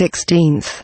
16th